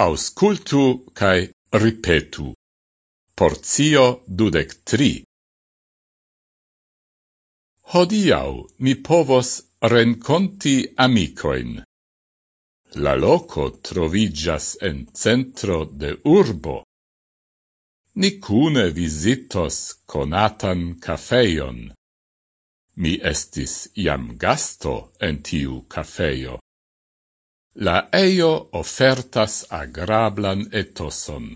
auscultu cae ripetu. Porzio dudec tri. Hodiau mi povos renconti amicoin. La loco trovigas en centro de urbo. Nicune visitos conatan cafeion. Mi estis iam gasto en tiu cafeio. La eio ofertas agrablan etoson.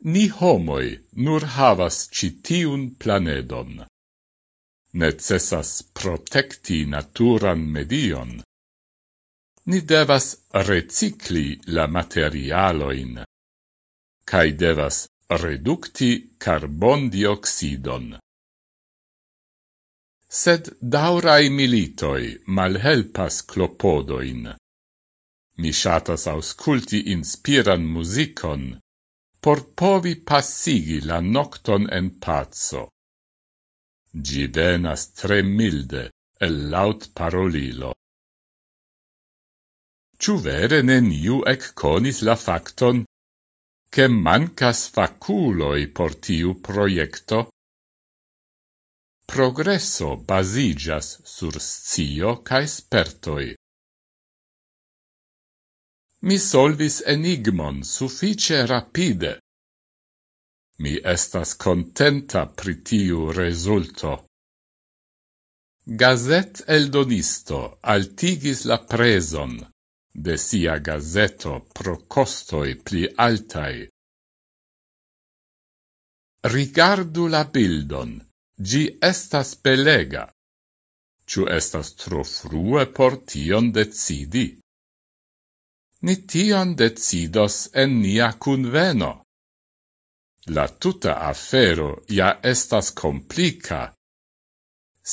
Ni homoi nur havas citiun planedon. Necessas protecti naturan medion. Ni devas recicli la materialoin, cae devas reducti carbon dioxidon sed daurai militoi malhelpas clopodoin. Mi shatas ausculti inspiran musicon, por povi passigi la nocton en pazzo. Gi venas tre milde, el laut parolilo. Ciu vere neniu ec conis la facton, che mancas faculoi por tiu proiecto? progresso basigas sur scio cae spertoi. Mi solvis enigmon suffice rapide. Mi estas contenta pritiu resulto. Gazet eldonisto altigis la preson de sia gazeto pro costoi pli altai. Rigardu la bildon. Gi estas belega. Ciu estas tro frue por tion decidi? Ni tion decidos en nia conveno. La tuta afero ja estas complica,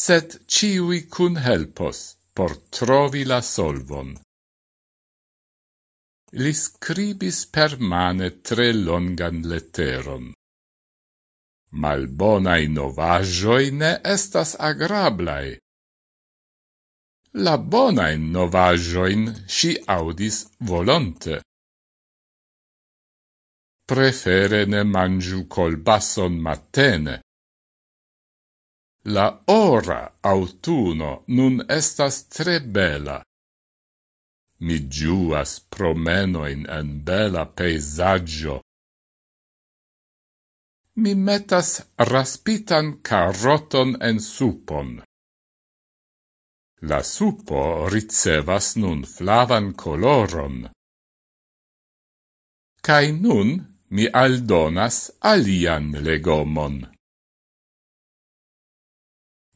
sed ciui cun helpos por trovi la solvon. Li scribis permane tre longan leteron malbonai novajoi ne estas agrablai. La bonain novajoin si audis volonte. Prefere ne mangiu colbasson mattene. La ora autuno nun estas tre bela. Mi giuas promenoin en bela peisaggio mi metas raspitan caroton en supon. La supo ricevas nun flavan coloron. Cai nun mi aldonas alian legomon.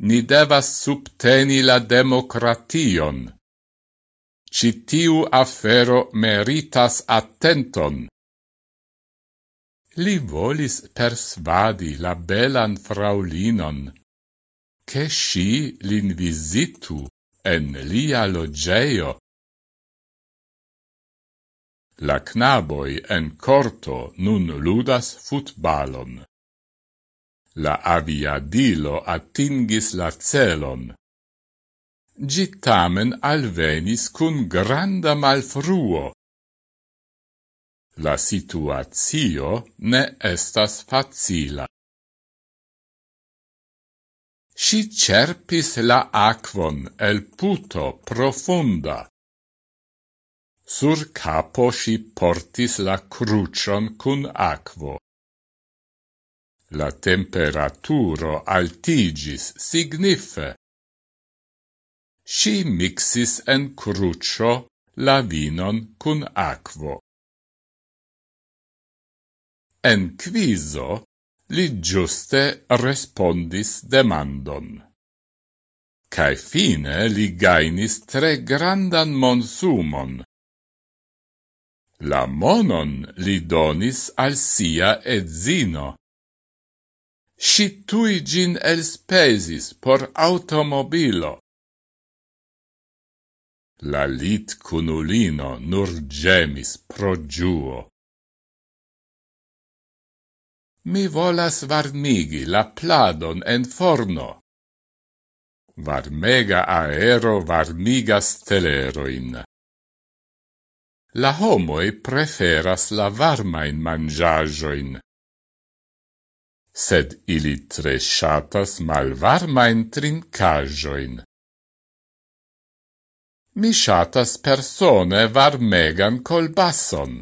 Ni devas subteni la democration. Citiu afero meritas attenton li volis persvadi la belan fraulinon, che sci lin visitu en lia logeio. La knaboi en corto nun ludas futbalon. La aviadilo attingis la celon. Gitamen alvenis cun granda malfruo, la situatio ne estas facila. Si cerpis la aquon el puto profunda. Sur capo si portis la crucion cun aquo. La temperaturo altigis signife. Si mixis en crucio la vinon cun aquo. En quiso, li giuste respondis demandon. Cae fine li gainis tre grandan monsumon. La monon li donis al sia edzino. Si tui gin elspesis por automobilo. La lit cunulino nur gemis pro giuo. Mi volas varmigi la pladon en forno. Varmega aero varmigas teleroin. La homoi preferas la varmain mangiagioin. Sed ili tre shatas malvarmain trincagioin. Mi shatas persone varmegan colbasson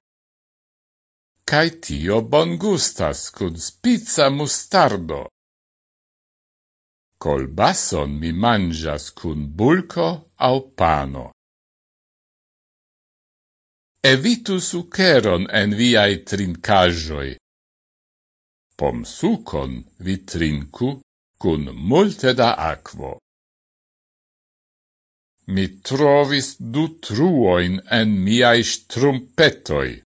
cae tio bon gustas cun spizza mustardo. Colbasson mi mangias cun bulco au pano. Evitu suceron en viai trincajoi. Pomsucon vi trinku cun multe da aquo. Mi trovis du truoin en miai strumpetoi.